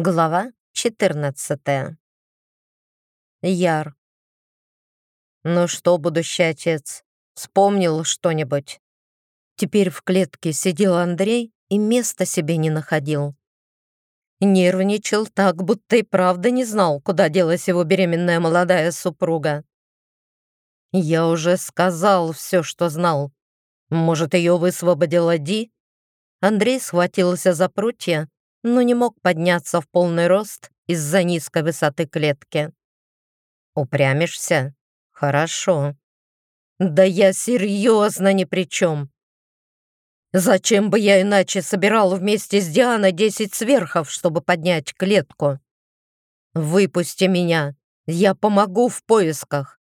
Глава 14. Яр. Ну что, будущий отец, вспомнил что-нибудь? Теперь в клетке сидел Андрей и места себе не находил. Нервничал так, будто и правда не знал, куда делась его беременная молодая супруга. Я уже сказал все, что знал. Может, ее высвободила Ди? Андрей схватился за прутья, но не мог подняться в полный рост из-за низкой высоты клетки. «Упрямишься? Хорошо. Да я серьезно ни при чем. Зачем бы я иначе собирал вместе с Дианой десять сверхов, чтобы поднять клетку? Выпусти меня, я помогу в поисках.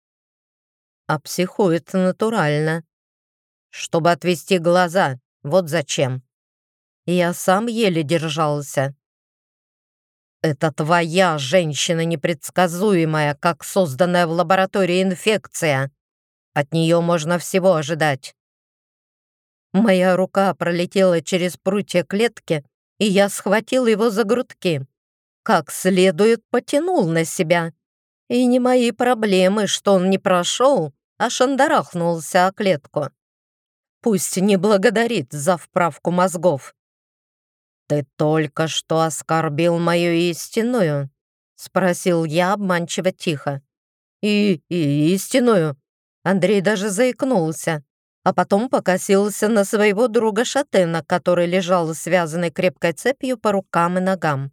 А психует натурально. Чтобы отвести глаза, вот зачем. Я сам еле держался. Это твоя женщина непредсказуемая, как созданная в лаборатории инфекция. От нее можно всего ожидать. Моя рука пролетела через прутья клетки, и я схватил его за грудки. Как следует потянул на себя. И не мои проблемы, что он не прошел, а шандарахнулся о клетку. Пусть не благодарит за вправку мозгов. «Ты только что оскорбил мою истинную?» — спросил я обманчиво тихо. «И, и истинную?» Андрей даже заикнулся, а потом покосился на своего друга Шатена, который лежал связанный крепкой цепью по рукам и ногам.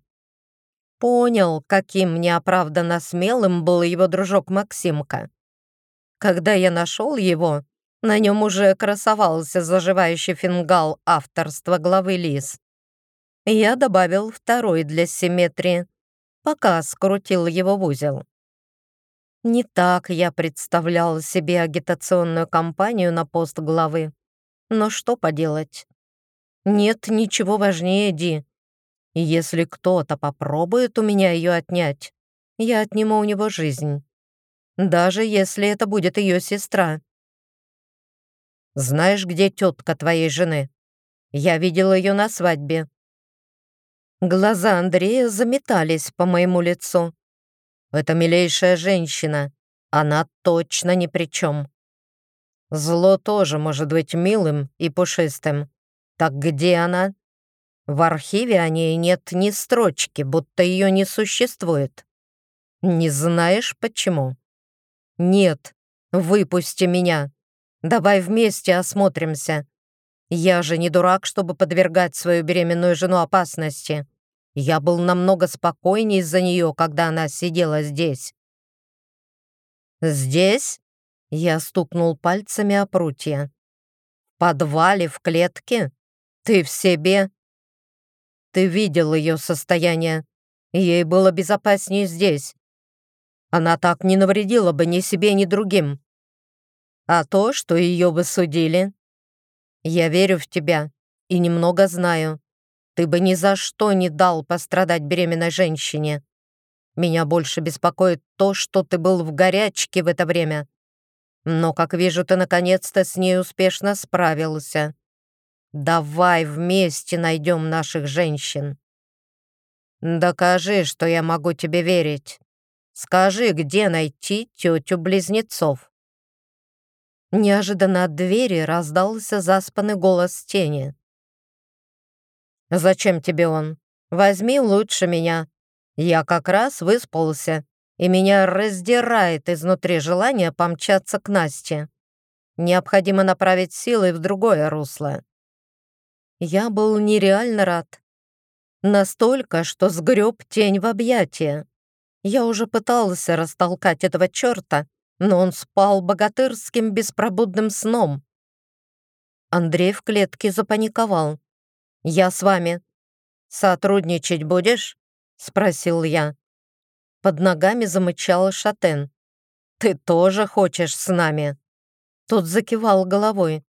Понял, каким неоправданно смелым был его дружок Максимка. Когда я нашел его, на нем уже красовался заживающий фингал авторства главы Лис. Я добавил второй для симметрии, пока скрутил его в узел. Не так я представлял себе агитационную кампанию на пост главы. Но что поделать? Нет ничего важнее Ди. Если кто-то попробует у меня ее отнять, я отниму у него жизнь. Даже если это будет ее сестра. Знаешь, где тетка твоей жены? Я видел ее на свадьбе. Глаза Андрея заметались по моему лицу. «Это милейшая женщина. Она точно ни при чем. Зло тоже может быть милым и пушистым. Так где она? В архиве о ней нет ни строчки, будто ее не существует. Не знаешь почему? Нет, выпусти меня. Давай вместе осмотримся. Я же не дурак, чтобы подвергать свою беременную жену опасности. Я был намного спокойнее из-за нее, когда она сидела здесь. «Здесь?» — я стукнул пальцами о прутья. «В подвале, в клетке? Ты в себе?» «Ты видел ее состояние. Ей было безопаснее здесь. Она так не навредила бы ни себе, ни другим. А то, что ее бы судили, я верю в тебя и немного знаю. Ты бы ни за что не дал пострадать беременной женщине. Меня больше беспокоит то, что ты был в горячке в это время. Но, как вижу, ты наконец-то с ней успешно справился. Давай вместе найдем наших женщин. Докажи, что я могу тебе верить. Скажи, где найти тетю-близнецов. Неожиданно от двери раздался заспанный голос тени. «Зачем тебе он? Возьми лучше меня. Я как раз выспался, и меня раздирает изнутри желание помчаться к Насте. Необходимо направить силы в другое русло». Я был нереально рад. Настолько, что сгреб тень в объятия. Я уже пытался растолкать этого черта, но он спал богатырским беспробудным сном. Андрей в клетке запаниковал. «Я с вами. Сотрудничать будешь?» — спросил я. Под ногами замычал Шатен. «Ты тоже хочешь с нами?» Тот закивал головой.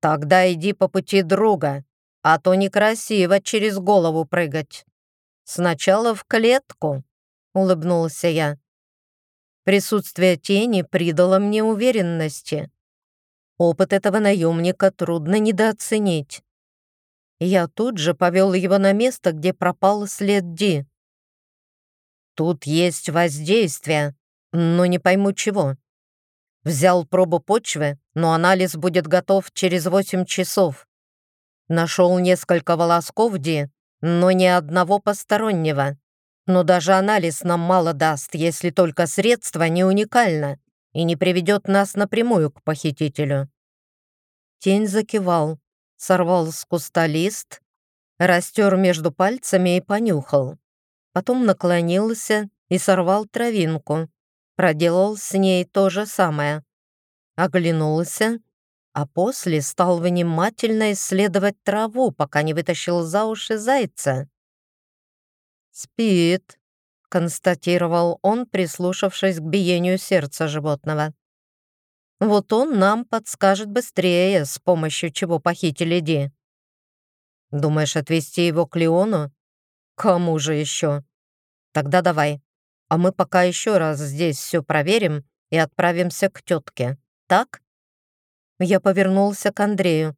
«Тогда иди по пути друга, а то некрасиво через голову прыгать. Сначала в клетку», — улыбнулся я. Присутствие тени придало мне уверенности. Опыт этого наемника трудно недооценить. Я тут же повел его на место, где пропал след Ди. Тут есть воздействие, но не пойму чего. Взял пробу почвы, но анализ будет готов через 8 часов. Нашел несколько волосков, Ди, но ни одного постороннего. Но даже анализ нам мало даст, если только средство не уникально и не приведет нас напрямую к похитителю. Тень закивал, сорвал с куста лист, растер между пальцами и понюхал. Потом наклонился и сорвал травинку. Проделал с ней то же самое. Оглянулся, а после стал внимательно исследовать траву, пока не вытащил за уши зайца. «Спит», — констатировал он, прислушавшись к биению сердца животного. «Вот он нам подскажет быстрее, с помощью чего похитили Ди». «Думаешь, отвезти его к Леону? Кому же еще? Тогда давай. А мы пока еще раз здесь все проверим и отправимся к тетке. Так?» Я повернулся к Андрею.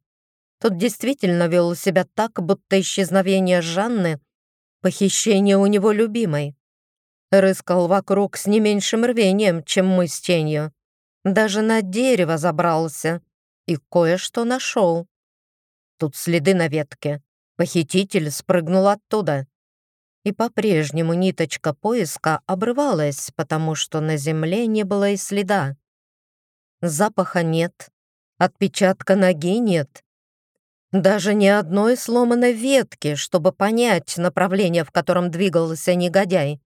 Тот действительно вел себя так, будто исчезновение Жанны — Похищение у него любимой. Рыскал вокруг с не меньшим рвением, чем мы с тенью. Даже на дерево забрался и кое-что нашел. Тут следы на ветке. Похититель спрыгнул оттуда. И по-прежнему ниточка поиска обрывалась, потому что на земле не было и следа. Запаха нет, отпечатка ноги нет, даже ни одной сломанной ветки, чтобы понять направление, в котором двигался негодяй.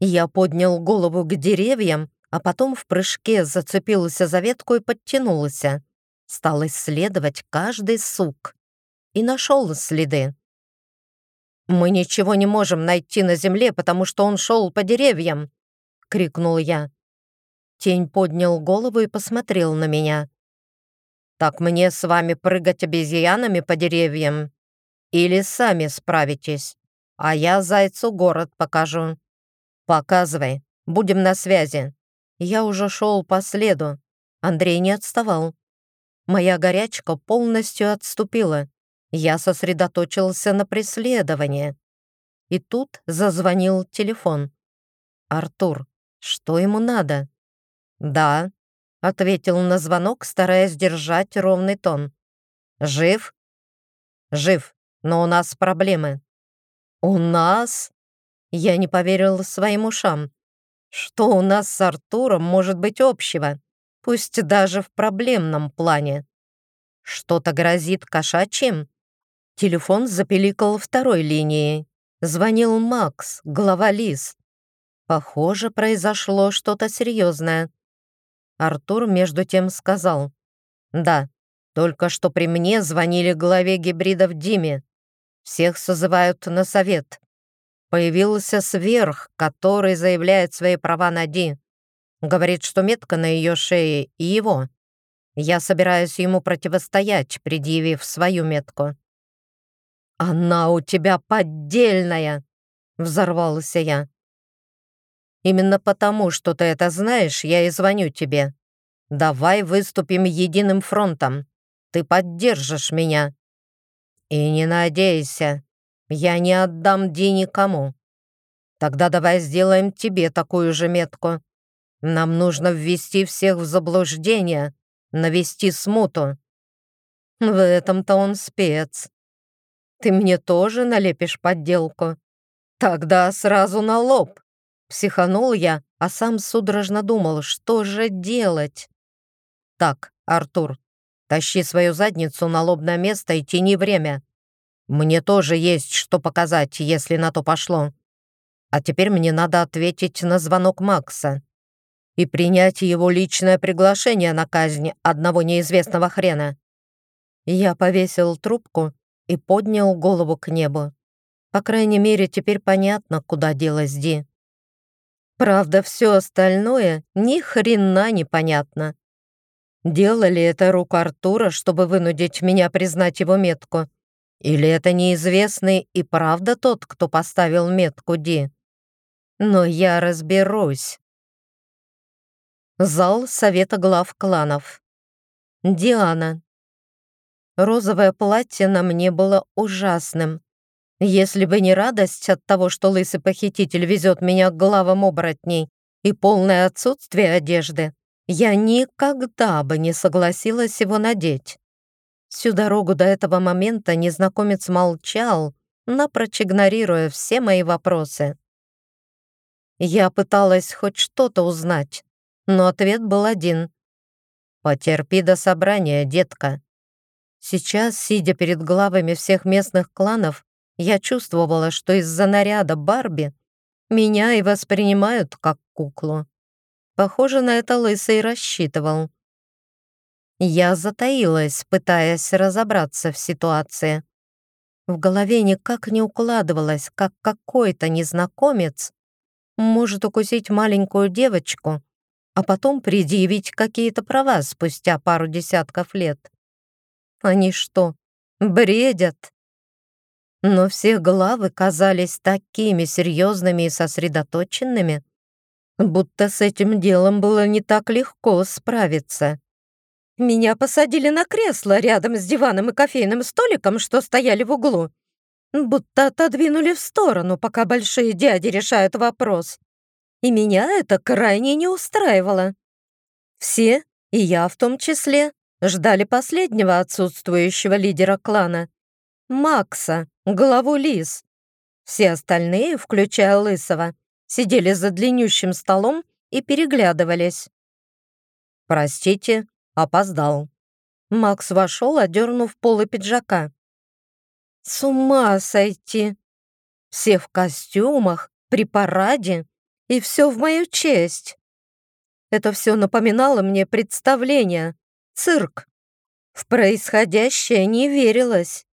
Я поднял голову к деревьям, а потом в прыжке зацепился за ветку и подтянулся. Стал исследовать каждый сук. И нашел следы. «Мы ничего не можем найти на земле, потому что он шел по деревьям!» — крикнул я. Тень поднял голову и посмотрел на меня. Так мне с вами прыгать обезьянами по деревьям? Или сами справитесь? А я зайцу город покажу. Показывай, будем на связи. Я уже шел по следу. Андрей не отставал. Моя горячка полностью отступила. Я сосредоточился на преследовании. И тут зазвонил телефон. «Артур, что ему надо?» «Да», ответил на звонок, стараясь держать ровный тон. «Жив?» «Жив, но у нас проблемы». «У нас?» Я не поверил своим ушам. Что у нас с Артуром может быть общего, пусть даже в проблемном плане? Что-то грозит кошачьим? Телефон запеликал второй линией. Звонил Макс, глава Лис. Похоже, произошло что-то серьезное. Артур между тем сказал. «Да, только что при мне звонили главе гибридов Диме. Всех созывают на совет. Появился сверх, который заявляет свои права на Ди. Говорит, что метка на ее шее и его. Я собираюсь ему противостоять, предъявив свою метку». «Она у тебя поддельная!» — взорвался я. Именно потому, что ты это знаешь, я и звоню тебе. Давай выступим единым фронтом. Ты поддержишь меня. И не надейся, я не отдам Ди никому. Тогда давай сделаем тебе такую же метку. Нам нужно ввести всех в заблуждение, навести смуту. В этом-то он спец. Ты мне тоже налепишь подделку? Тогда сразу на лоб. Психанул я, а сам судорожно думал, что же делать. «Так, Артур, тащи свою задницу на лобное место и тяни время. Мне тоже есть что показать, если на то пошло. А теперь мне надо ответить на звонок Макса и принять его личное приглашение на казнь одного неизвестного хрена». Я повесил трубку и поднял голову к небу. По крайней мере, теперь понятно, куда делась Ди. Правда, все остальное ни хрена непонятно. Делали это рук Артура, чтобы вынудить меня признать его метку? Или это неизвестный и правда тот, кто поставил метку Ди? Но я разберусь. Зал Совета глав кланов. Диана. Розовое платье на мне было ужасным. Если бы не радость от того, что лысый похититель везет меня к главам оборотней и полное отсутствие одежды, я никогда бы не согласилась его надеть. Всю дорогу до этого момента незнакомец молчал, напрочь игнорируя все мои вопросы. Я пыталась хоть что-то узнать, но ответ был один. «Потерпи до собрания, детка». Сейчас, сидя перед главами всех местных кланов, я чувствовала, что из-за наряда Барби меня и воспринимают как куклу. Похоже, на это Лысый рассчитывал. Я затаилась, пытаясь разобраться в ситуации. В голове никак не укладывалось, как какой-то незнакомец может укусить маленькую девочку, а потом предъявить какие-то права спустя пару десятков лет. Они что, бредят? Но все главы казались такими серьезными и сосредоточенными, будто с этим делом было не так легко справиться. Меня посадили на кресло рядом с диваном и кофейным столиком, что стояли в углу, будто отодвинули в сторону, пока большие дяди решают вопрос. И меня это крайне не устраивало. Все, и я в том числе, ждали последнего отсутствующего лидера клана — Макса, главу лис. Все остальные, включая Лысого, сидели за длиннющим столом и переглядывались. «Простите, опоздал». Макс вошел, одернув полы пиджака. «С ума сойти! Все в костюмах, при параде, и все в мою честь!» Это все напоминало мне представление, цирк. В происходящее не верилось.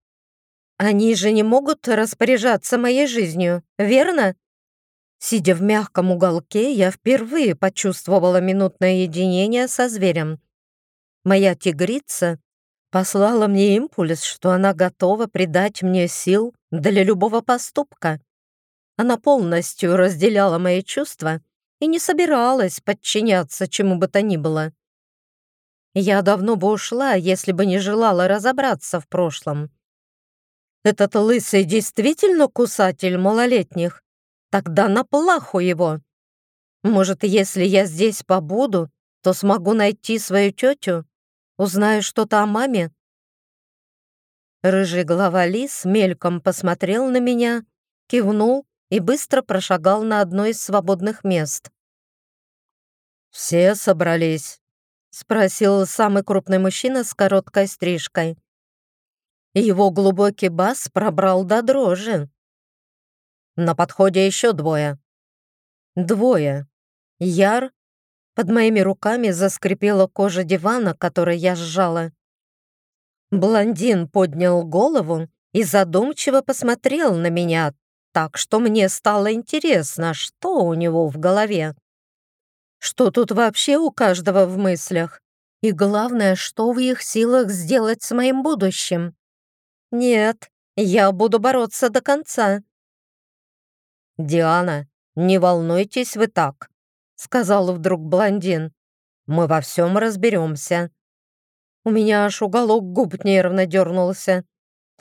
Они же не могут распоряжаться моей жизнью, верно? Сидя в мягком уголке, я впервые почувствовала минутное единение со зверем. Моя тигрица послала мне импульс, что она готова придать мне сил для любого поступка. Она полностью разделяла мои чувства и не собиралась подчиняться чему бы то ни было. Я давно бы ушла, если бы не желала разобраться в прошлом. Этот лысый действительно кусатель малолетних? Тогда на плаху его. Может, если я здесь побуду, то смогу найти свою тетю? Узнаю что-то о маме?» Рыжий глава лис мельком посмотрел на меня, кивнул и быстро прошагал на одно из свободных мест. «Все собрались?» — спросил самый крупный мужчина с короткой стрижкой. Его глубокий бас пробрал до дрожи. На подходе еще двое. Двое. Яр. Под моими руками заскрипела кожа дивана, который я сжала. Блондин поднял голову и задумчиво посмотрел на меня, так что мне стало интересно, что у него в голове. Что тут вообще у каждого в мыслях? И главное, что в их силах сделать с моим будущим? Нет, я буду бороться до конца. «Диана, не волнуйтесь вы так», — сказал вдруг блондин. «Мы во всем разберемся». У меня аж уголок губ нервно дернулся.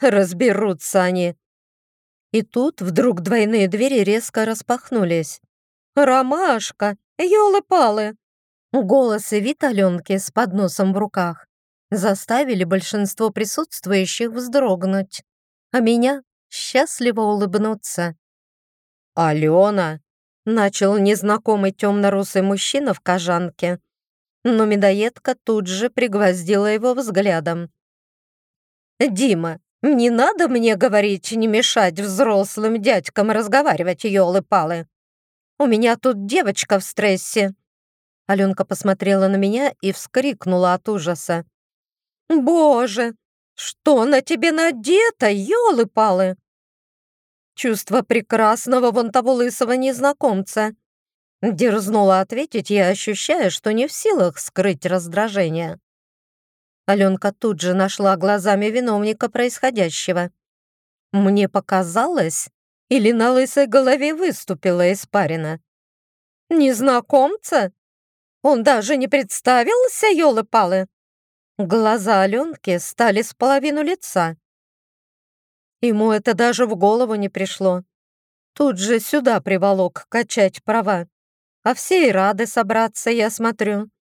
Разберутся они. И тут вдруг двойные двери резко распахнулись. «Ромашка! Ёлы-палы!» Голос и вид Аленки с подносом в руках заставили большинство присутствующих вздрогнуть, а меня счастливо улыбнуться. «Алена!» — начал незнакомый темно-русый мужчина в кожанке, но медоедка тут же пригвоздила его взглядом. «Дима, не надо мне говорить, не мешать взрослым дядькам разговаривать, елы-палы. У меня тут девочка в стрессе». Аленка посмотрела на меня и вскрикнула от ужаса. «Боже, что на тебе надето, елы-палы!» Чувство прекрасного вон того лысого незнакомца. Дерзнула ответить я, ощущая, что не в силах скрыть раздражение. Аленка тут же нашла глазами виновника происходящего. Мне показалось, или на лысой голове выступила испарина. «Незнакомца? Он даже не представился, елы-палы!» Глаза Аленки стали с половину лица. Ему это даже в голову не пришло. Тут же сюда приволок качать права. А все и рады собраться, я смотрю.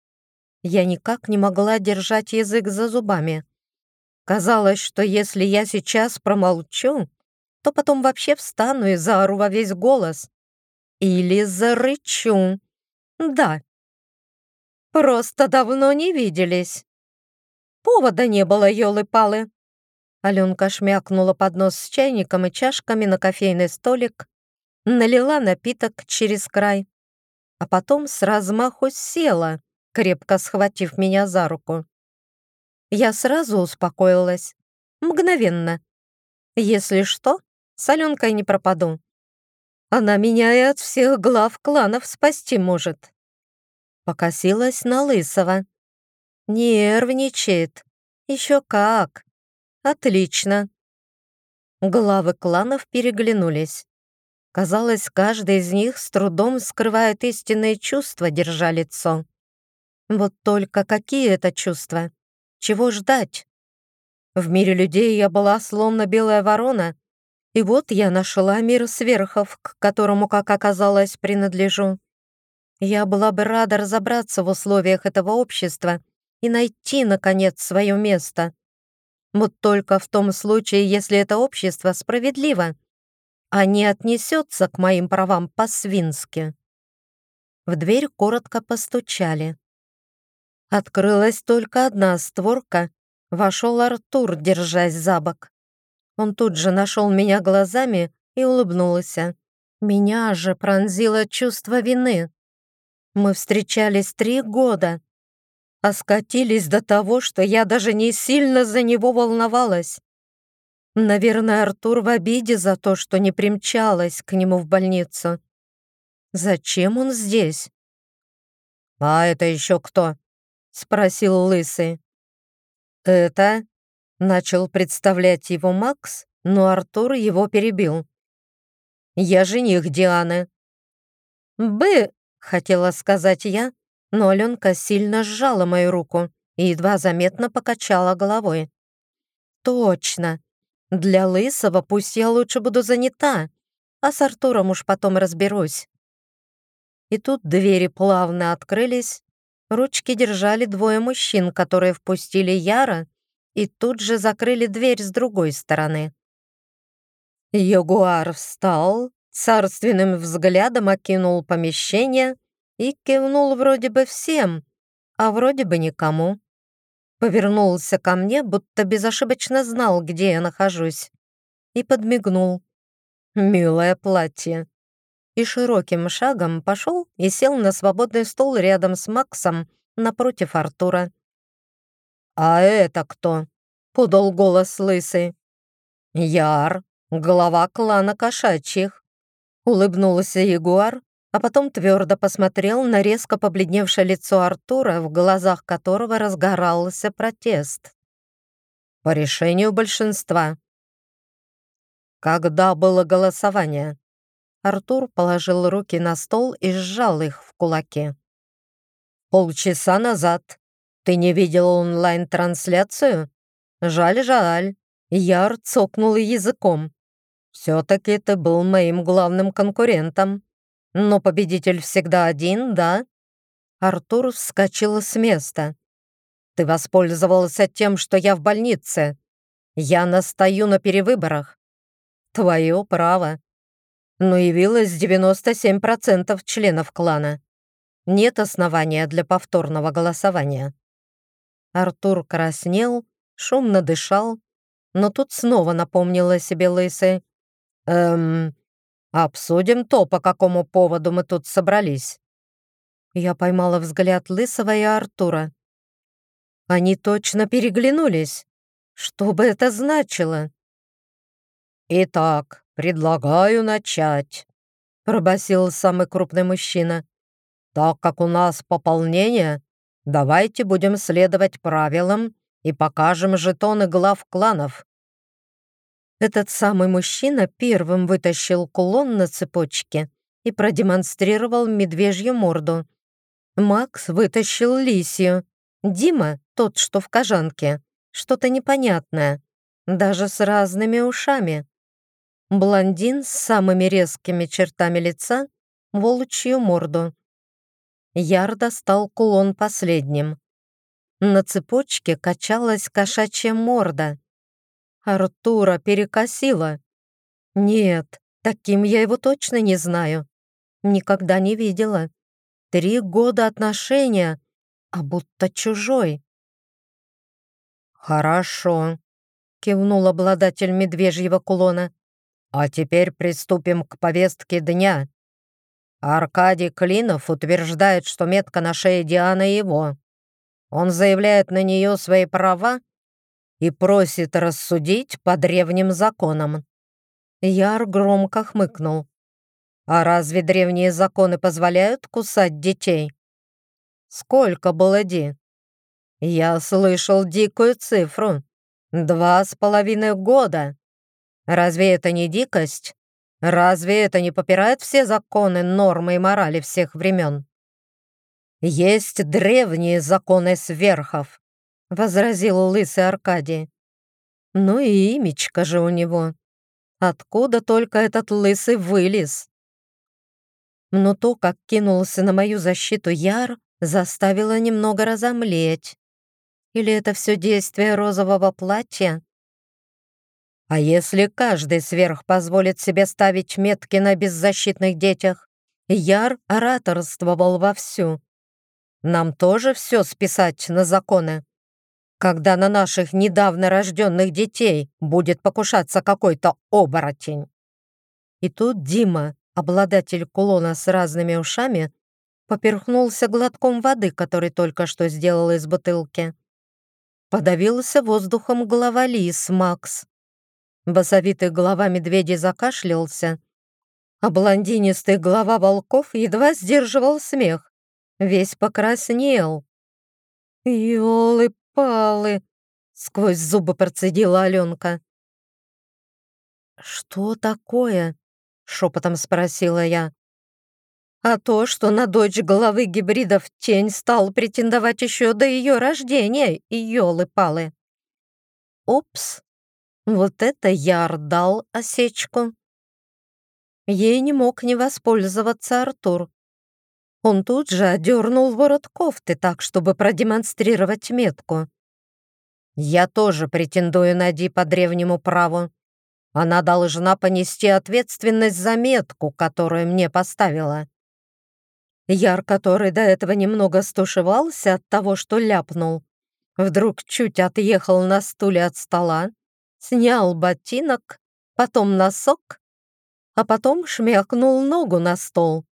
Я никак не могла держать язык за зубами. Казалось, что если я сейчас промолчу, то потом вообще встану и заору во весь голос. Или зарычу. Да. Просто давно не виделись. Повода не было, елы-палы. Аленка шмякнула поднос с чайником и чашками на кофейный столик, налила напиток через край, а потом с размаху села, крепко схватив меня за руку. Я сразу успокоилась. Мгновенно. Если что, с Аленкой не пропаду. Она меня и от всех глав кланов спасти может. Покосилась на Лысого. Нервничает. Еще как. Отлично. Главы кланов переглянулись. Казалось, каждый из них с трудом скрывает истинные чувства, держа лицо. Вот только какие это чувства? Чего ждать? В мире людей я была словно белая ворона, и вот я нашла мир сверхов, к которому, как оказалось, принадлежу. Я была бы рада разобраться в условиях этого общества и найти, наконец, свое место. Вот только в том случае, если это общество справедливо, а не отнесется к моим правам по-свински. В дверь коротко постучали. Открылась только одна створка, вошел Артур, держась за бок. Он тут же нашел меня глазами и улыбнулся. Меня же пронзило чувство вины. Мы встречались три года, а скатились до того, что я даже не сильно за него волновалась. Наверное, Артур в обиде за то, что не примчалась к нему в больницу. Зачем он здесь? «А это еще кто?» — спросил Лысый. «Это...» — начал представлять его Макс, но Артур его перебил. «Я жених Дианы». «Бы...» — хотела сказать я, но Аленка сильно сжала мою руку и едва заметно покачала головой. «Точно. Для Лысого пусть я лучше буду занята, а с Артуром уж потом разберусь». И тут двери плавно открылись, ручки держали двое мужчин, которые впустили Яра и тут же закрыли дверь с другой стороны. Ягуар встал, царственным взглядом окинул помещение и кивнул вроде бы всем, а вроде бы никому. Повернулся ко мне, будто безошибочно знал, где я нахожусь, и подмигнул. «Милое платье!» И широким шагом пошел и сел на свободный стол рядом с Максом напротив Артура. «А это кто?» — подал голос лысый. «Яр, глава клана кошачьих», — улыбнулся Ягуар а потом твердо посмотрел на резко побледневшее лицо Артура, в глазах которого разгорался протест. «По решению большинства». «Когда было голосование?» Артур положил руки на стол и сжал их в кулаки. «Полчаса назад. Ты не видел онлайн-трансляцию? Жаль, жаль». Яр цокнул языком. «Все-таки ты был моим главным конкурентом». Но победитель всегда один, да?» Артур вскочил с места. «Ты воспользовался тем, что я в больнице. Я настаю на перевыборах. Твое право. Но явилось 97% членов клана. Нет основания для повторного голосования». Артур краснел, шумно дышал, но тут снова напомнила себе лысый. «Эм, Обсудим то, по какому поводу мы тут собрались». Я поймала взгляд Лысого и Артура. Они точно переглянулись. Что бы это значило? «Итак, предлагаю начать», — пробасил самый крупный мужчина. «Так как у нас пополнение, давайте будем следовать правилам и покажем жетоны глав кланов. Этот самый мужчина первым вытащил кулон на цепочке и продемонстрировал медвежью морду. Макс вытащил лисью. Дима, тот, что в кожанке, что-то непонятное, даже с разными ушами. блондин с самыми резкими чертами лица, волчью морду. Яр достал кулон последним. На цепочке качалась кошачья морда. Артура перекосила. Нет, таким я его точно не знаю. Никогда не видела. Три года отношения, а будто чужой. «Хорошо», — кивнул обладатель медвежьего кулона. «А теперь приступим к повестке дня. Аркадий Клинов утверждает, что метка на шее Дианы его. Он заявляет на нее свои права и просит рассудить по древним законам. Яр громко хмыкнул. «А разве древние законы позволяют кусать детей?» «Сколько было Ди?» «Я слышал дикую цифру. Два с половиной года. Разве это не дикость?» Разве это не попирает все законы, нормы и морали всех времен? Есть древние законы сверхов, возразил лысый Аркадий. Ну и имечко же у него. Откуда только этот лысый вылез? Но то, как кинулся на мою защиту Яр, заставило немного разомлеть. Или это все действие розового платья? А если каждый сверх позволит себе ставить метки на беззащитных детях? Яр ораторствовал вовсю. Нам тоже все списать на законы. Когда на наших недавно рожденных детей будет покушаться какой-то оборотень. И тут Дима, обладатель кулона с разными ушами, поперхнулся глотком воды, который только что сделал из бутылки. Подавился воздухом голова лис Макс. Басовитый голова медведя закашлялся, а блондинистый голова волков едва сдерживал смех. Весь покраснел. «Елы-палы!» — сквозь зубы процедила Аленка. «Что такое?» — шепотом спросила я. «А то, что на дочь главы гибридов тень стал претендовать еще до ее рождения, елы-палы!» «Упс!» Вот это я дал осечку. Ей не мог не воспользоваться Артур. Он тут же одернул ворот кофты так, чтобы продемонстрировать метку. «Я тоже претендую на Ди по древнему праву. Она должна понести ответственность за метку, которую мне поставила». Яр, который до этого немного стушевался от того, что ляпнул, вдруг чуть отъехал на стуле от стола, снял ботинок, потом носок, а потом шмякнул ногу на стол.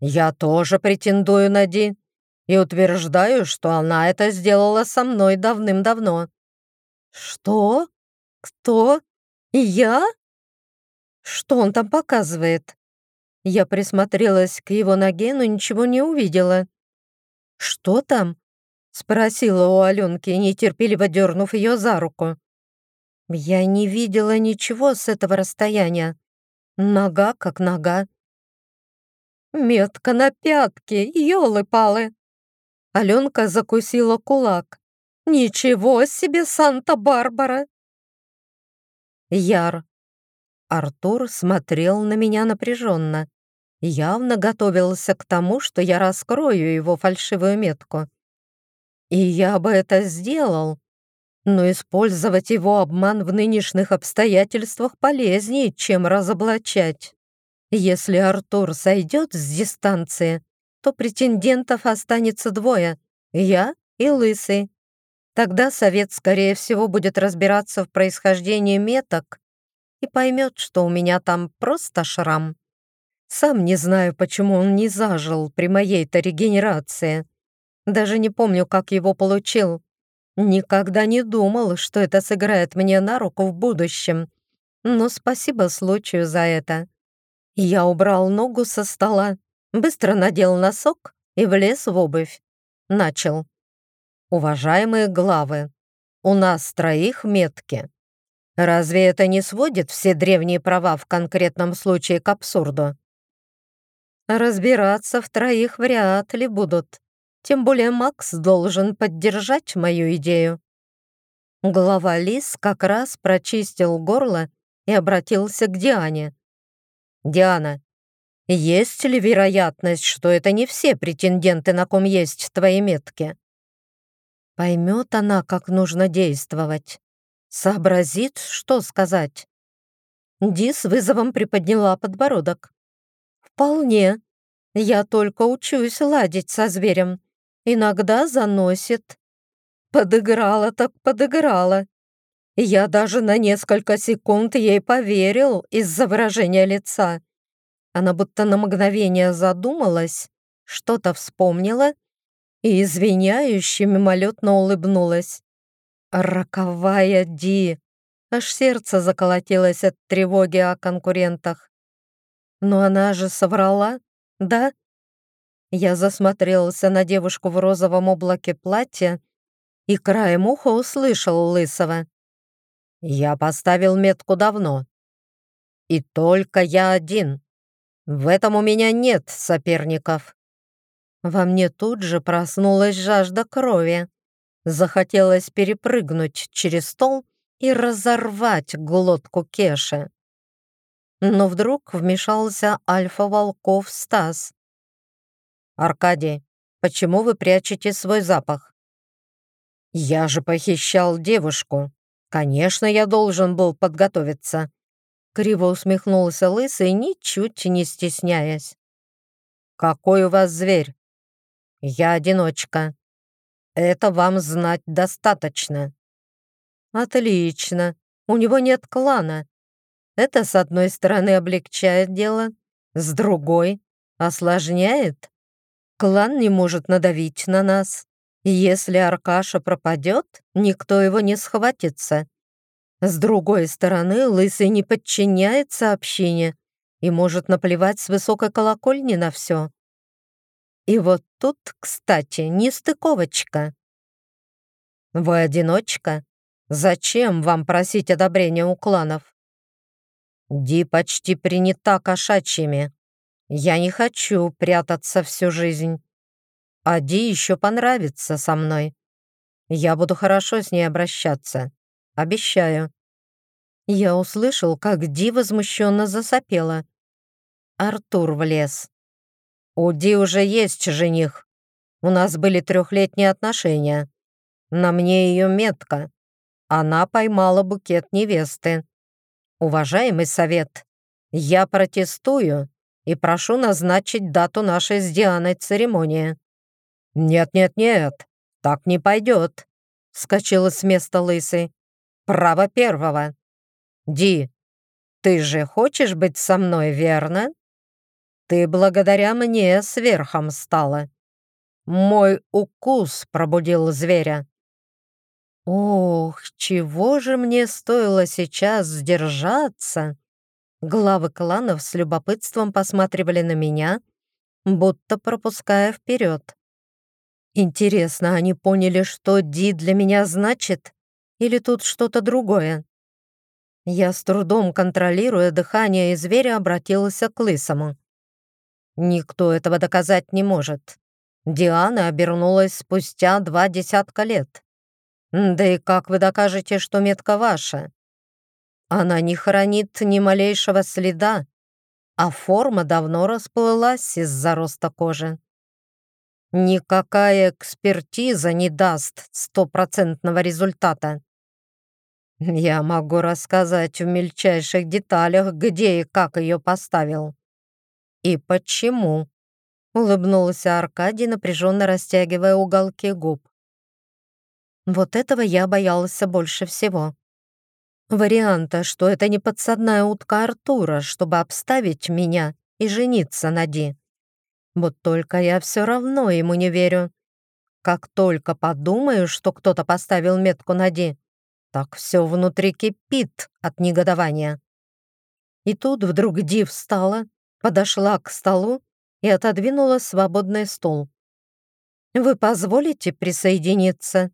«Я тоже претендую на Ди и утверждаю, что она это сделала со мной давным-давно». «Что? Кто? Я?» «Что он там показывает?» Я присмотрелась к его ноге, но ничего не увидела. «Что там?» — спросила у Аленки, нетерпеливо дернув ее за руку. Я не видела ничего с этого расстояния. Нога как нога. Метка на пятке, елы-палы. Аленка закусила кулак. Ничего себе, Санта-Барбара! Яр. Артур смотрел на меня напряженно. Явно готовился к тому, что я раскрою его фальшивую метку. И я бы это сделал, но использовать его обман в нынешних обстоятельствах полезнее, чем разоблачать. Если Артур сойдет с дистанции, то претендентов останется двое — я и Лысый. Тогда совет, скорее всего, будет разбираться в происхождении меток и поймет, что у меня там просто шрам. Сам не знаю, почему он не зажил при моей-то регенерации. Даже не помню, как его получил. Никогда не думал, что это сыграет мне на руку в будущем. Но спасибо случаю за это. Я убрал ногу со стола, быстро надел носок и влез в обувь. Начал. Уважаемые главы, у нас троих метки. Разве это не сводит все древние права в конкретном случае к абсурду? Разбираться в троих вряд ли будут. Тем более Макс должен поддержать мою идею. Глава Лис как раз прочистил горло и обратился к Диане. «Диана, есть ли вероятность, что это не все претенденты, на ком есть твои метки?» Поймет она, как нужно действовать. Сообразит, что сказать. Ди с вызовом приподняла подбородок. «Вполне. Я только учусь ладить со зверем. Иногда заносит. Подыграла так подыграла. Я даже на несколько секунд ей поверил из-за выражения лица. Она будто на мгновение задумалась, что-то вспомнила и извиняюще мимолетно улыбнулась. «Роковая Ди!» Аж сердце заколотилось от тревоги о конкурентах. «Но она же соврала, да?» Я засмотрелся на девушку в розовом облаке платья и краем уха услышал Лысого. «Я поставил метку давно. И только я один. В этом у меня нет соперников». Во мне тут же проснулась жажда крови. Захотелось перепрыгнуть через стол и разорвать глотку Кеши. Но вдруг вмешался альфа-волков Стас. «Аркадий, почему вы прячете свой запах?» «Я же похищал девушку. Конечно, я должен был подготовиться». Криво усмехнулся Лысый, ничуть не стесняясь. «Какой у вас зверь?» «Я одиночка. Это вам знать достаточно». «Отлично. У него нет клана. Это, с одной стороны, облегчает дело, с другой — осложняет. Клан не может надавить на нас. Если Аркаша пропадет, никто его не схватится. С другой стороны, Лысый не подчиняется общине и может наплевать с высокой колокольни на все. И вот тут, кстати, нестыковочка. Вы одиночка? Зачем вам просить одобрения у кланов? Ди почти принята кошачьими. Я не хочу прятаться всю жизнь. А Ди еще понравится со мной. Я буду хорошо с ней обращаться. Обещаю». Я услышал, как Ди возмущенно засопела. Артур влез. «У Ди уже есть жених. У нас были трехлетние отношения. На мне ее метка. Она поймала букет невесты. Уважаемый совет, я протестую и прошу назначить дату нашей с Дианой церемонии». «Нет-нет-нет, так не пойдет», — вскочила с места лысый. «Право первого. Ди, ты же хочешь быть со мной, верно? Ты благодаря мне сверхом стала. Мой укус пробудил зверя». «Ох, чего же мне стоило сейчас сдержаться?» Главы кланов с любопытством посматривали на меня, будто пропуская вперед. Интересно, они поняли, что Ди для меня значит? Или тут что-то другое? Я с трудом контролируя дыхание и зверя обратился к Лысому. Никто этого доказать не может. Диана обернулась спустя два десятка лет. Да и как вы докажете, что метка ваша? Она не хранит ни малейшего следа, а форма давно расплылась из-за роста кожи. Никакая экспертиза не даст стопроцентного результата. Я могу рассказать в мельчайших деталях, где и как ее поставил. И почему. Улыбнулся Аркадий, напряженно растягивая уголки губ. Вот этого я боялся больше всего. Варианта, что это не подсадная утка Артура, чтобы обставить меня и жениться на Ди. Вот только я все равно ему не верю. Как только подумаю, что кто-то поставил метку на Ди, так все внутри кипит от негодования. И тут вдруг Ди встала, подошла к столу и отодвинула свободный стол. «Вы позволите присоединиться?»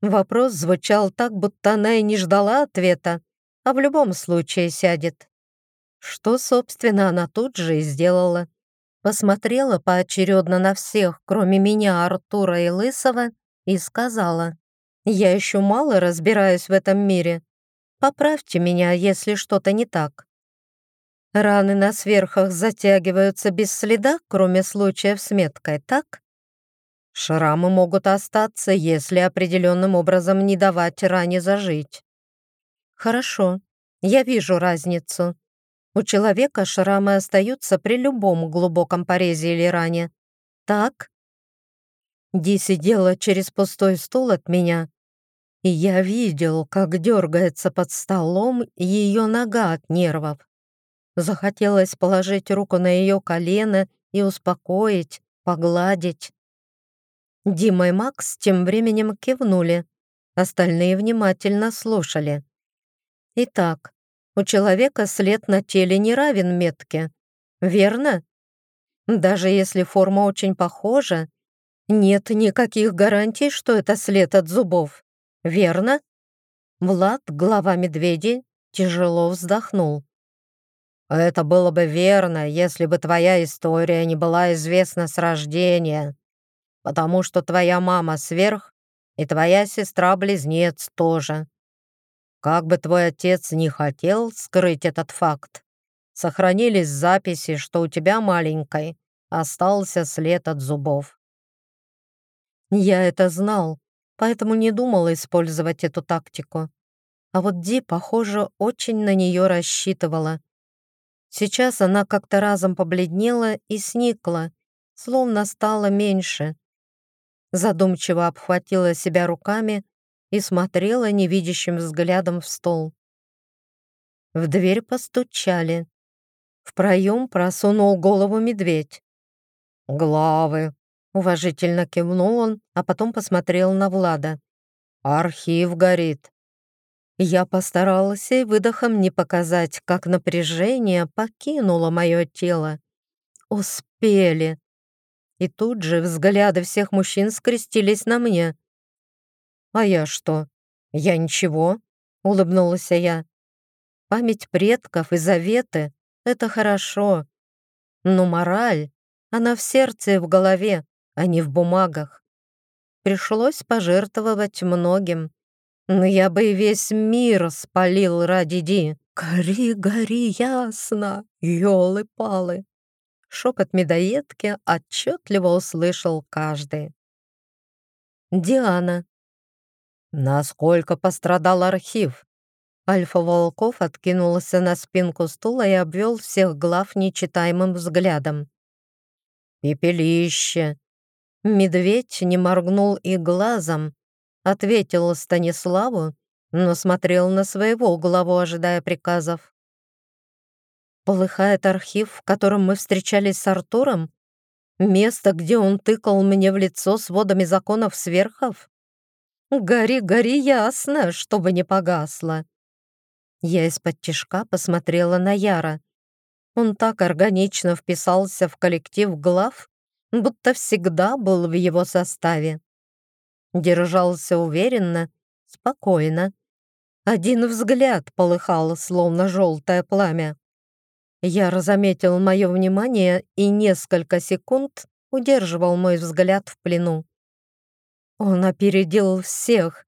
Вопрос звучал так, будто она и не ждала ответа, а в любом случае сядет. Что, собственно, она тут же и сделала. Посмотрела поочередно на всех, кроме меня, Артура и Лысого, и сказала, «Я еще мало разбираюсь в этом мире. Поправьте меня, если что-то не так. Раны на сверхах затягиваются без следа, кроме случаев с меткой, так? Шрамы могут остаться, если определенным образом не давать ране зажить. Хорошо, я вижу разницу. У человека шрамы остаются при любом глубоком порезе или ране. Так? Ди сидела через пустой стул от меня, и я видел, как дергается под столом ее нога от нервов. Захотелось положить руку на ее колено и успокоить, погладить. Дима и Макс тем временем кивнули. Остальные внимательно слушали. Итак, у человека след на теле не равен метке, верно? Даже если форма очень похожа, нет никаких гарантий, что это след от зубов, верно? Влад, глава медведей, тяжело вздохнул. Это было бы верно, если бы твоя история не была известна с рождения, потому что твоя мама сверх, и твоя сестра-близнец тоже. Как бы твой отец не хотел скрыть этот факт, сохранились записи, что у тебя маленькой остался след от зубов. Я это знал, поэтому не думал использовать эту тактику. А вот Ди, похоже, очень на нее рассчитывала. Сейчас она как-то разом побледнела и сникла, словно стала меньше. Задумчиво обхватила себя руками и смотрела невидящим взглядом в стол. В дверь постучали. В проем просунул голову медведь. «Главы!» — уважительно кивнул он, а потом посмотрел на Влада. «Архив горит. Я постарался и выдохом не показать, как напряжение покинуло мое тело. Успели. И тут же взгляды всех мужчин скрестились на мне. «А я что? Я ничего?» — улыбнулась я. «Память предков и заветы — это хорошо. Но мораль, она в сердце и в голове, а не в бумагах. Пришлось пожертвовать многим, но я бы и весь мир спалил ради Ди. Гори, гори ясно, елы-палы. Шепот медоедки отчетливо услышал каждый. Диана. Насколько пострадал архив? Альфа Волков откинулся на спинку стула и обвел всех глав нечитаемым взглядом. «Пепелище!» Медведь не моргнул и глазом, Ответил Станиславу, но смотрел на своего главу, ожидая приказов. Полыхает архив, в котором мы встречались с Артуром? Место, где он тыкал мне в лицо с водами законов сверхов? Гори, гори ясно, чтобы не погасло. Я из-под тишка посмотрела на Яра. Он так органично вписался в коллектив глав, будто всегда был в его составе. Держался уверенно, спокойно. Один взгляд полыхал, словно желтое пламя. Я разометил мое внимание и несколько секунд удерживал мой взгляд в плену. Он опередил всех,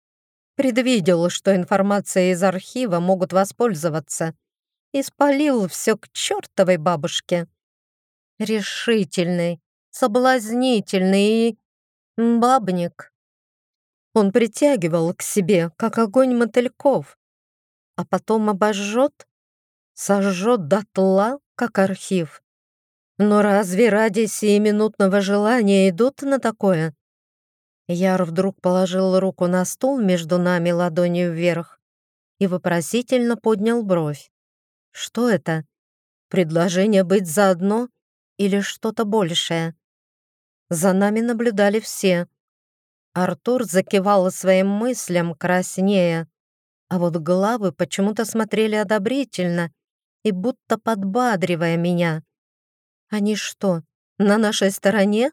предвидел, что информация из архива могут воспользоваться, и спалил все к чертовой бабушке. Решительный, соблазнительный и... бабник. Он притягивал к себе, как огонь мотыльков, а потом обожжет, сожжет дотла, как архив. Но разве ради сиюминутного желания идут на такое? Яр вдруг положил руку на стул между нами ладонью вверх и вопросительно поднял бровь. Что это? Предложение быть заодно или что-то большее? За нами наблюдали все, Артур закивал своим мыслям краснее, а вот главы почему-то смотрели одобрительно и будто подбадривая меня. Они что, на нашей стороне?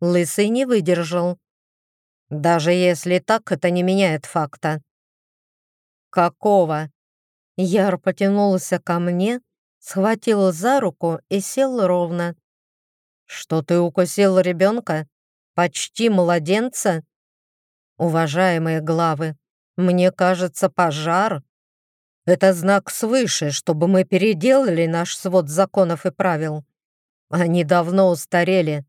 Лысый не выдержал. Даже если так, это не меняет факта. Какого? Яр потянулся ко мне, схватил за руку и сел ровно. Что ты укусил ребенка? Почти младенца? Уважаемые главы, мне кажется, пожар Это знак свыше, чтобы мы переделали наш свод законов и правил. Они давно устарели.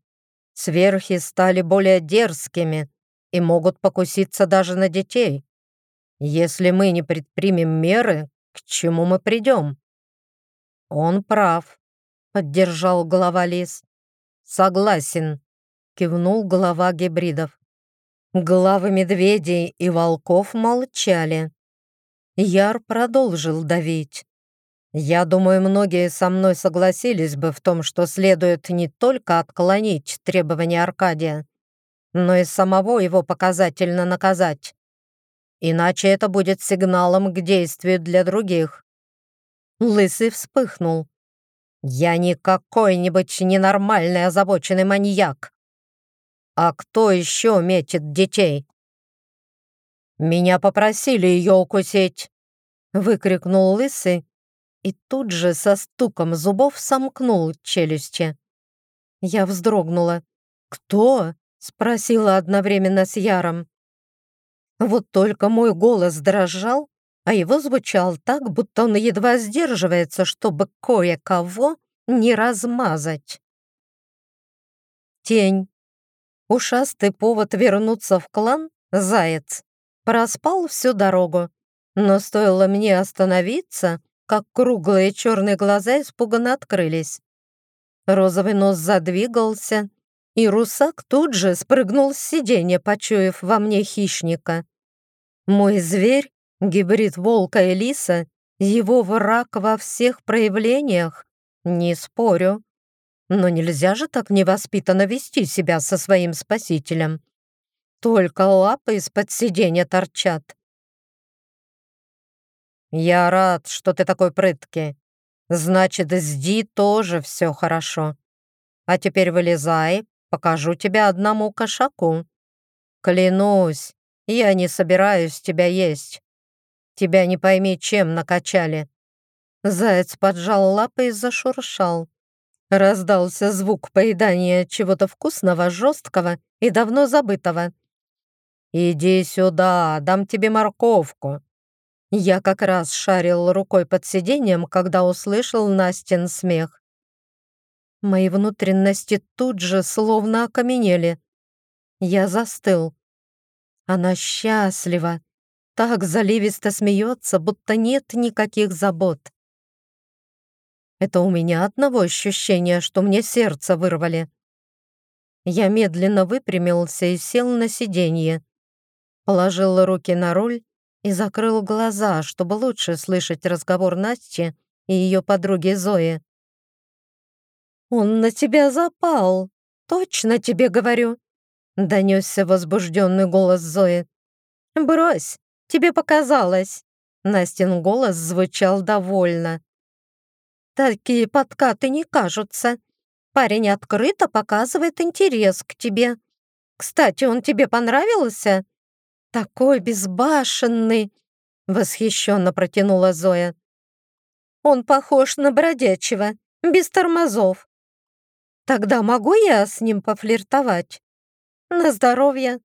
Сверхи стали более дерзкими и могут покуситься даже на детей. Если мы не предпримем меры, к чему мы придем?» «Он прав», — поддержал глава лис. «Согласен», — кивнул глава гибридов. Главы медведей и волков молчали. Яр продолжил давить. «Я думаю, многие со мной согласились бы в том, что следует не только отклонить требования Аркадия, но и самого его показательно наказать. Иначе это будет сигналом к действию для других». Лысый вспыхнул. «Я не какой-нибудь ненормальный озабоченный маньяк. А кто еще метит детей?» «Меня попросили ее укусить!» — выкрикнул Лысый и тут же со стуком зубов сомкнул челюсти. Я вздрогнула. «Кто?» — спросила одновременно с Яром. Вот только мой голос дрожал, а его звучал так, будто он едва сдерживается, чтобы кое-кого не размазать. Тень. Ушастый повод вернуться в клан — заяц. Проспал всю дорогу, но стоило мне остановиться, как круглые черные глаза испуганно открылись. Розовый нос задвигался, и русак тут же спрыгнул с сиденья, почуяв во мне хищника. Мой зверь, гибрид волка и лиса, его враг во всех проявлениях, не спорю. Но нельзя же так невоспитанно вести себя со своим спасителем. Только лапы из-под сиденья торчат. «Я рад, что ты такой прыткий. Значит, с Ди тоже все хорошо. А теперь вылезай, покажу тебя одному кошаку. Клянусь, я не собираюсь тебя есть. Тебя не пойми, чем накачали». Заяц поджал лапы и зашуршал. Раздался звук поедания чего-то вкусного, жесткого и давно забытого. «Иди сюда, дам тебе морковку». Я как раз шарил рукой под сиденьем, когда услышал Настин смех. Мои внутренности тут же словно окаменели. Я застыл. Она счастлива, так заливисто смеется, будто нет никаких забот. Это у меня одного ощущения, что мне сердце вырвали. Я медленно выпрямился и сел на сиденье. Положил руки на руль и закрыл глаза, чтобы лучше слышать разговор Насти и ее подруги Зои. «Он на тебя запал, точно тебе говорю», Донесся возбужденный голос Зои. «Брось, тебе показалось!» Настин голос звучал довольно. «Такие подкаты не кажутся. Парень открыто показывает интерес к тебе. Кстати, он тебе понравился?» «Такой безбашенный!» Восхищенно протянула Зоя. «Он похож на бродячего, без тормозов. Тогда могу я с ним пофлиртовать?» «На здоровье.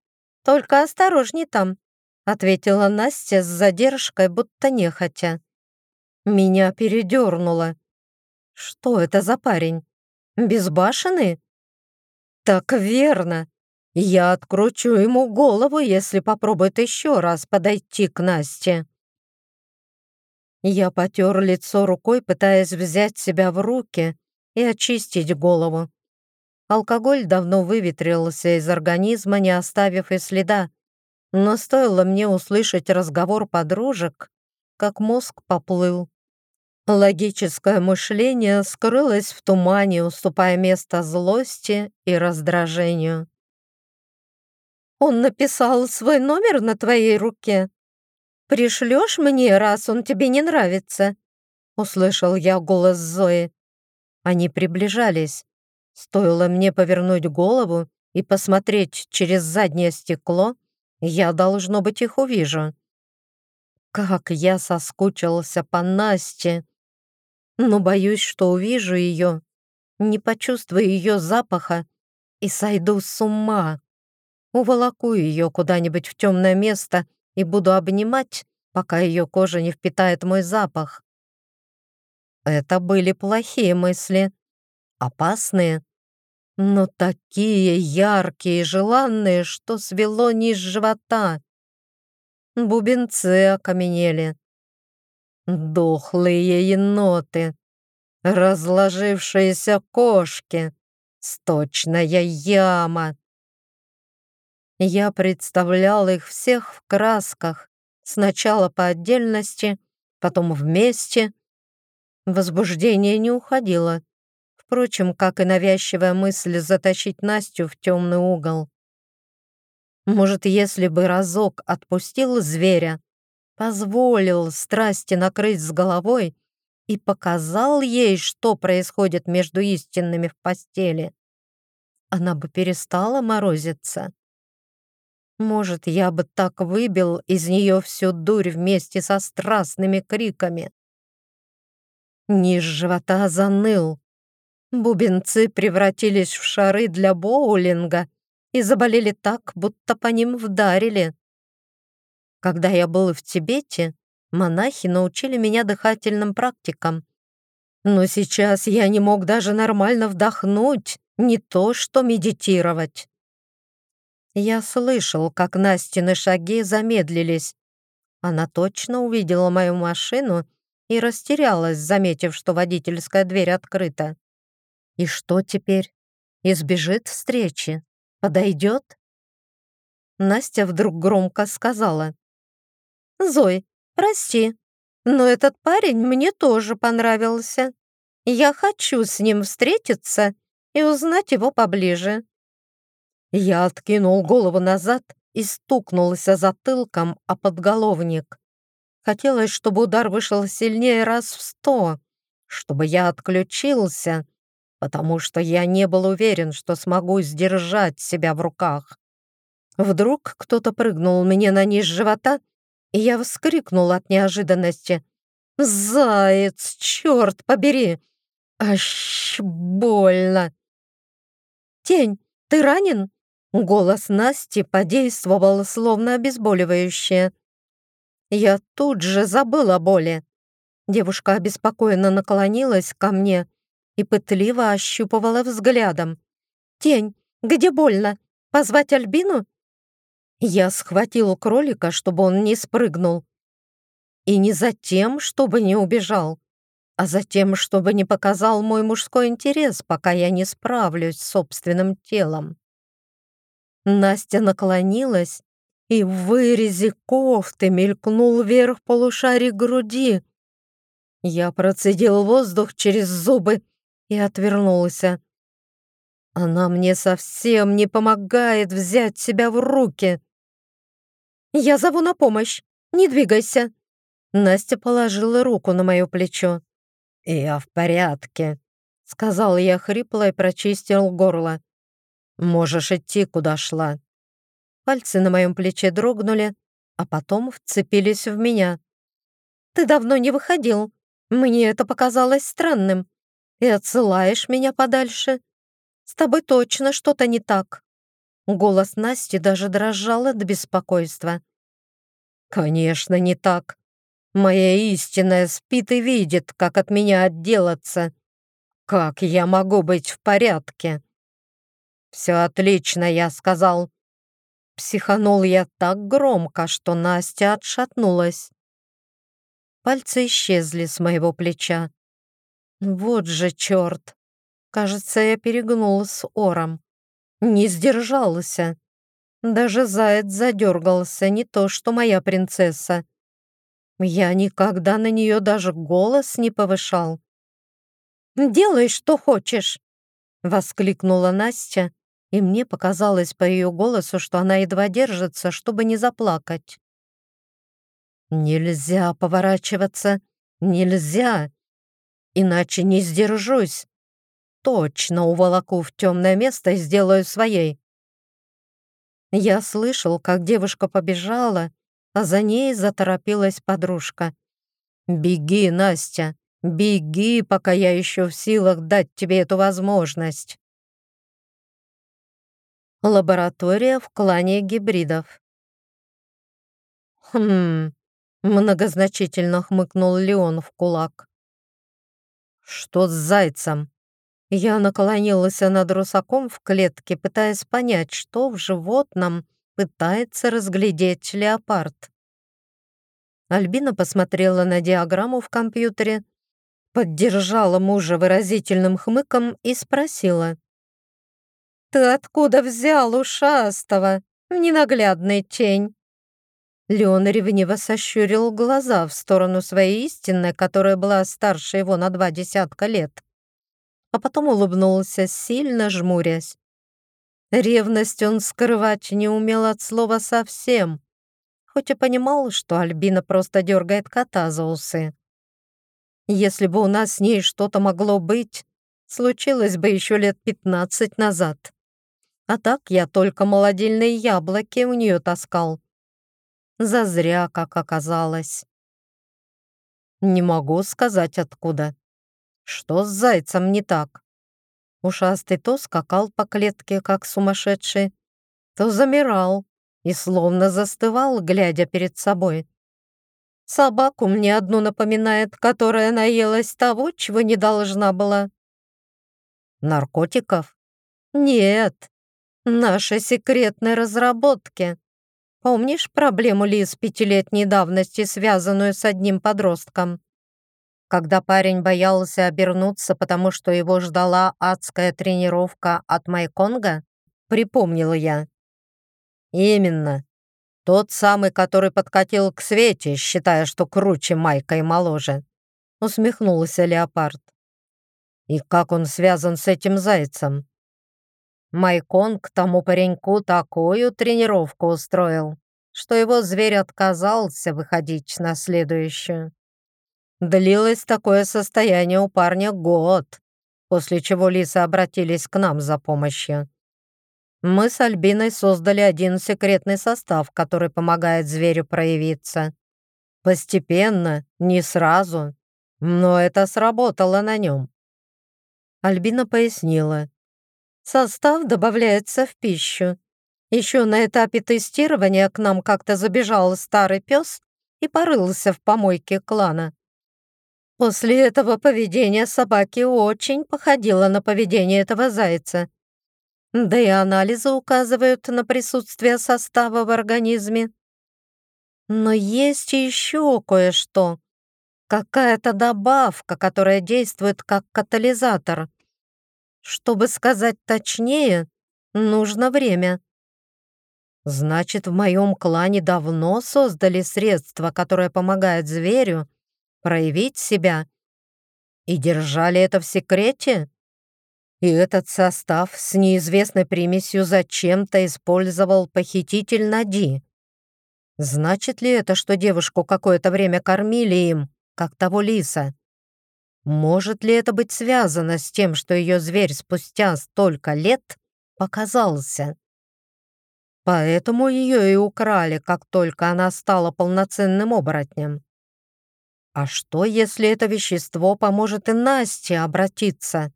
Только осторожней там», — ответила Настя с задержкой, будто нехотя. Меня передернуло. «Что это за парень? Безбашенный?» «Так верно. Я откручу ему голову, если попробует еще раз подойти к Насте». Я потер лицо рукой, пытаясь взять себя в руки и очистить голову. Алкоголь давно выветрился из организма, не оставив и следа. Но стоило мне услышать разговор подружек, как мозг поплыл. Логическое мышление скрылось в тумане, уступая место злости и раздражению. «Он написал свой номер на твоей руке? Пришлешь мне, раз он тебе не нравится?» Услышал я голос Зои. Они приближались. Стоило мне повернуть голову и посмотреть через заднее стекло, я, должно быть, их увижу. Как я соскучился по Насте! Но боюсь, что увижу ее, не почувствую ее запаха и сойду с ума. Уволоку ее куда-нибудь в темное место и буду обнимать, пока ее кожа не впитает мой запах. Это были плохие мысли, опасные, но такие яркие и желанные, что свело низ живота. Бубенцы окаменели. Дохлые еноты, разложившиеся кошки, сточная яма. Я представлял их всех в красках, сначала по отдельности, потом вместе. Возбуждение не уходило. Впрочем, как и навязчивая мысль затащить Настю в темный угол. Может, если бы разок отпустил зверя, позволил страсти накрыть с головой и показал ей, что происходит между истинными в постели, она бы перестала морозиться. Может, я бы так выбил из нее всю дурь вместе со страстными криками. Низ живота заныл. Бубенцы превратились в шары для боулинга и заболели так, будто по ним вдарили. Когда я был в Тибете, монахи научили меня дыхательным практикам. Но сейчас я не мог даже нормально вдохнуть, не то что медитировать. Я слышал, как Настины шаги замедлились. Она точно увидела мою машину и растерялась, заметив, что водительская дверь открыта. И что теперь? Избежит встречи? Подойдет? Настя вдруг громко сказала. «Зой, прости, но этот парень мне тоже понравился. Я хочу с ним встретиться и узнать его поближе». Я откинул голову назад и стукнулся затылком о подголовник. Хотелось, чтобы удар вышел сильнее раз в сто, чтобы я отключился, потому что я не был уверен, что смогу сдержать себя в руках. Вдруг кто-то прыгнул мне на низ живота, и я вскрикнул от неожиданности. «Заяц, черт побери! Аж больно!» «Тень, ты ранен?» Голос Насти подействовал словно обезболивающее. Я тут же забыла боли. Девушка обеспокоенно наклонилась ко мне и пытливо ощупывала взглядом. «Тень, где больно? Позвать Альбину?» Я схватил кролика, чтобы он не спрыгнул. И не за тем, чтобы не убежал, а за тем, чтобы не показал мой мужской интерес, пока я не справлюсь с собственным телом. Настя наклонилась и в вырезе кофты мелькнул вверх полушарий груди. Я процедил воздух через зубы и отвернулся. Она мне совсем не помогает взять себя в руки. «Я зову на помощь. Не двигайся». Настя положила руку на мое плечо. «Я в порядке», — сказал я хрипло и прочистил горло. «Можешь идти, куда шла». Пальцы на моем плече дрогнули, а потом вцепились в меня. «Ты давно не выходил. Мне это показалось странным. И отсылаешь меня подальше. С тобой точно что-то не так». Голос Насти даже дрожал от беспокойства. «Конечно, не так. Моя истинная спит и видит, как от меня отделаться. Как я могу быть в порядке?» «Все отлично», — я сказал. Психанул я так громко, что Настя отшатнулась. Пальцы исчезли с моего плеча. Вот же черт! Кажется, я перегнул с ором. Не сдержался. Даже заяц задергался, не то что моя принцесса. Я никогда на нее даже голос не повышал. «Делай, что хочешь!» — воскликнула Настя и мне показалось по ее голосу, что она едва держится, чтобы не заплакать. «Нельзя поворачиваться, нельзя, иначе не сдержусь. Точно уволоку в темное место и сделаю своей». Я слышал, как девушка побежала, а за ней заторопилась подружка. «Беги, Настя, беги, пока я еще в силах дать тебе эту возможность». Лаборатория в клане гибридов. Хм, Многозначительно хмыкнул Леон в кулак. «Что с зайцем?» Я наклонилась над русаком в клетке, пытаясь понять, что в животном пытается разглядеть леопард. Альбина посмотрела на диаграмму в компьютере, поддержала мужа выразительным хмыком и спросила. «Ты откуда взял ушастого, ненаглядный тень?» Леон ревниво сощурил глаза в сторону своей истинной, которая была старше его на два десятка лет а потом улыбнулся, сильно жмурясь. Ревность он скрывать не умел от слова совсем, хоть и понимал, что Альбина просто дергает кота за усы. Если бы у нас с ней что-то могло быть, случилось бы еще лет пятнадцать назад. А так я только молодильные яблоки у нее таскал. Зазря, как оказалось. Не могу сказать откуда. Что с зайцем не так? Ушастый то скакал по клетке, как сумасшедший, то замирал и словно застывал, глядя перед собой. Собаку мне одну напоминает, которая наелась того, чего не должна была. Наркотиков? Нет, наши секретные разработки. Помнишь проблему Лиз пятилетней давности, связанную с одним подростком? когда парень боялся обернуться, потому что его ждала адская тренировка от Майконга, припомнила я. Именно. Тот самый, который подкатил к Свете, считая, что круче Майка и моложе. Усмехнулся Леопард. И как он связан с этим зайцем? Майконг тому пареньку такую тренировку устроил, что его зверь отказался выходить на следующую. Длилось такое состояние у парня год, после чего лисы обратились к нам за помощью. Мы с Альбиной создали один секретный состав, который помогает зверю проявиться. Постепенно, не сразу, но это сработало на нем. Альбина пояснила. Состав добавляется в пищу. Еще на этапе тестирования к нам как-то забежал старый пес и порылся в помойке клана. После этого поведение собаки очень походило на поведение этого зайца. Да и анализы указывают на присутствие состава в организме. Но есть еще кое-что. Какая-то добавка, которая действует как катализатор. Чтобы сказать точнее, нужно время. Значит, в моем клане давно создали средство, которое помогает зверю проявить себя. И держали это в секрете? И этот состав с неизвестной примесью зачем-то использовал похититель Нади. Значит ли это, что девушку какое-то время кормили им, как того лиса? Может ли это быть связано с тем, что ее зверь спустя столько лет показался? Поэтому ее и украли, как только она стала полноценным оборотнем. А что, если это вещество поможет и Насте обратиться?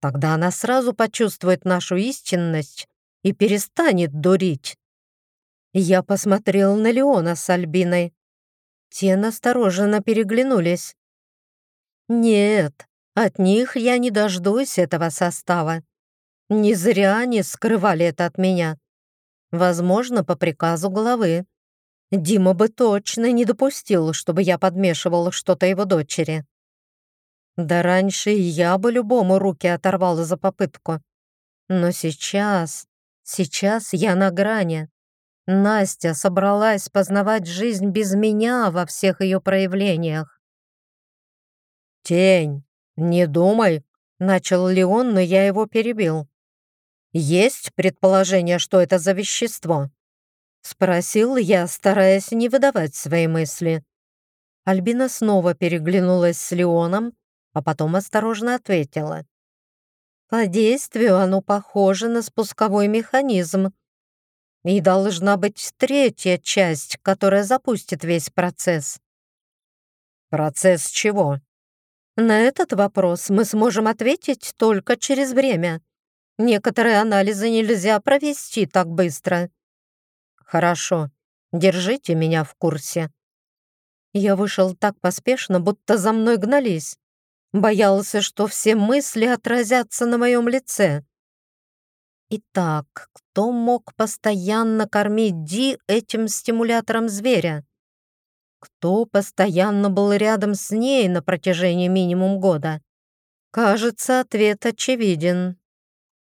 Тогда она сразу почувствует нашу истинность и перестанет дурить. Я посмотрел на Леона с Альбиной. Те настороженно переглянулись. Нет, от них я не дождусь этого состава. Не зря они скрывали это от меня. Возможно, по приказу главы. Дима бы точно не допустил, чтобы я подмешивала что-то его дочери. Да раньше я бы любому руки оторвала за попытку. Но сейчас, сейчас я на грани. Настя собралась познавать жизнь без меня во всех ее проявлениях. «Тень, не думай», — начал Леон, но я его перебил. «Есть предположение, что это за вещество?» Спросил я, стараясь не выдавать свои мысли. Альбина снова переглянулась с Леоном, а потом осторожно ответила. По действию оно похоже на спусковой механизм. И должна быть третья часть, которая запустит весь процесс. Процесс чего? На этот вопрос мы сможем ответить только через время. Некоторые анализы нельзя провести так быстро. «Хорошо, держите меня в курсе». Я вышел так поспешно, будто за мной гнались. Боялся, что все мысли отразятся на моем лице. Итак, кто мог постоянно кормить Ди этим стимулятором зверя? Кто постоянно был рядом с ней на протяжении минимум года? Кажется, ответ очевиден.